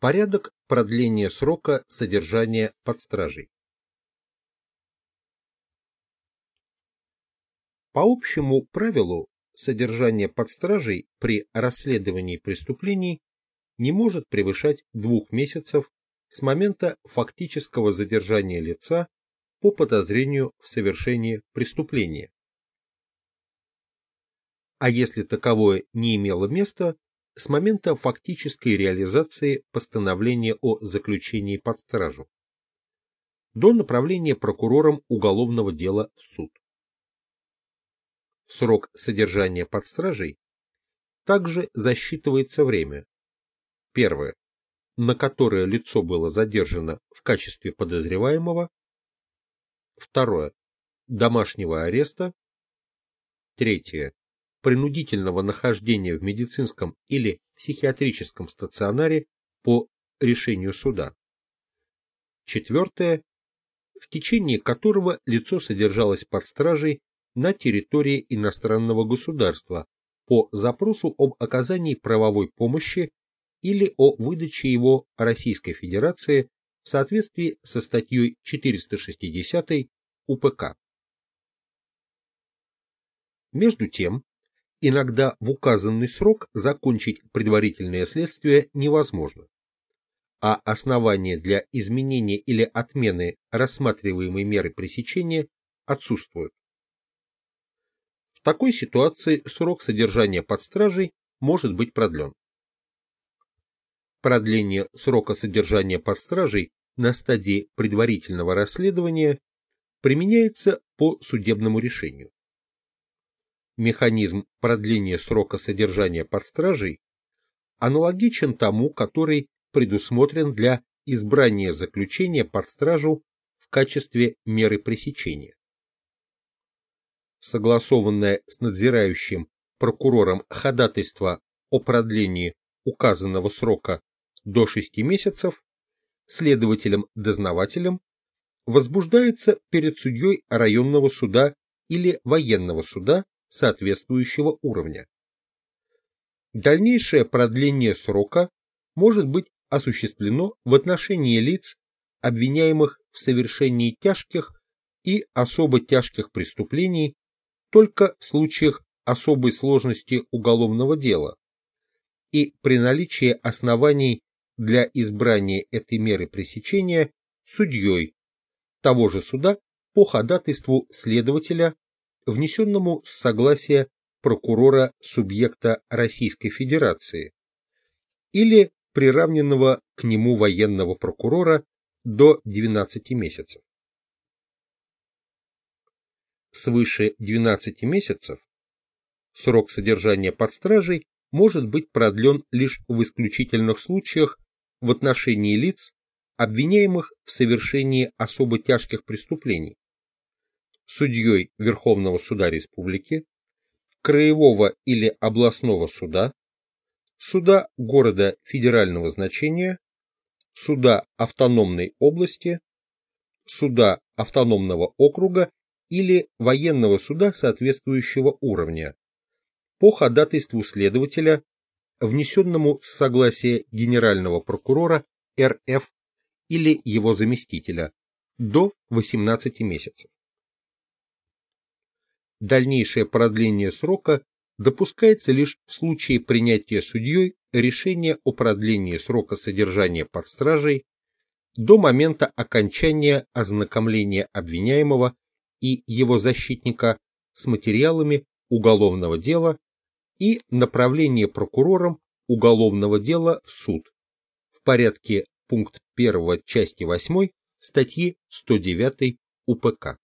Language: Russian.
Порядок продления срока содержания под стражей. По общему правилу, содержание под стражей при расследовании преступлений не может превышать двух месяцев с момента фактического задержания лица по подозрению в совершении преступления. А если таковое не имело места, с момента фактической реализации постановления о заключении под стражу до направления прокурором уголовного дела в суд. В срок содержания под стражей также засчитывается время. Первое. На которое лицо было задержано в качестве подозреваемого. Второе. Домашнего ареста. Третье принудительного нахождения в медицинском или психиатрическом стационаре по решению суда. Четвертое, в течение которого лицо содержалось под стражей на территории иностранного государства по запросу об оказании правовой помощи или о выдаче его Российской Федерации в соответствии со статьей 460 УПК. Между тем, Иногда в указанный срок закончить предварительное следствие невозможно, а основания для изменения или отмены рассматриваемой меры пресечения отсутствуют. В такой ситуации срок содержания под стражей может быть продлен. Продление срока содержания под стражей на стадии предварительного расследования применяется по судебному решению механизм продления срока содержания под стражей аналогичен тому, который предусмотрен для избрания заключения под стражу в качестве меры пресечения. Согласованное с надзирающим прокурором ходатайство о продлении указанного срока до 6 месяцев следователем-дознавателем возбуждается перед судьей районного суда или военного суда соответствующего уровня. Дальнейшее продление срока может быть осуществлено в отношении лиц, обвиняемых в совершении тяжких и особо тяжких преступлений только в случаях особой сложности уголовного дела и при наличии оснований для избрания этой меры пресечения судьей того же суда по ходатайству следователя внесенному с согласия прокурора субъекта Российской Федерации или приравненного к нему военного прокурора до 12 месяцев. Свыше 12 месяцев срок содержания под стражей может быть продлен лишь в исключительных случаях в отношении лиц, обвиняемых в совершении особо тяжких преступлений, судьей Верховного суда республики, краевого или областного суда, суда города федерального значения, суда автономной области, суда автономного округа или военного суда соответствующего уровня по ходатайству следователя, внесенному с согласия генерального прокурора РФ или его заместителя до 18 месяцев. Дальнейшее продление срока допускается лишь в случае принятия судьей решения о продлении срока содержания под стражей до момента окончания ознакомления обвиняемого и его защитника с материалами уголовного дела и направления прокурором уголовного дела в суд в порядке пункт 1 части 8 статьи 109 УПК.